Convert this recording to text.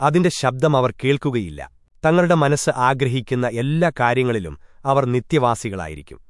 അതിന്റെ ശബ്ദം അവർ കേൾക്കുകയില്ല. തങ്ങളുടെ മനസ്സ് ആഗ്രഹിക്കുന്ന എല്ലാ കാര്യങ്ങളിലും അവർ നിത്യവാസികളായിരിക്കും.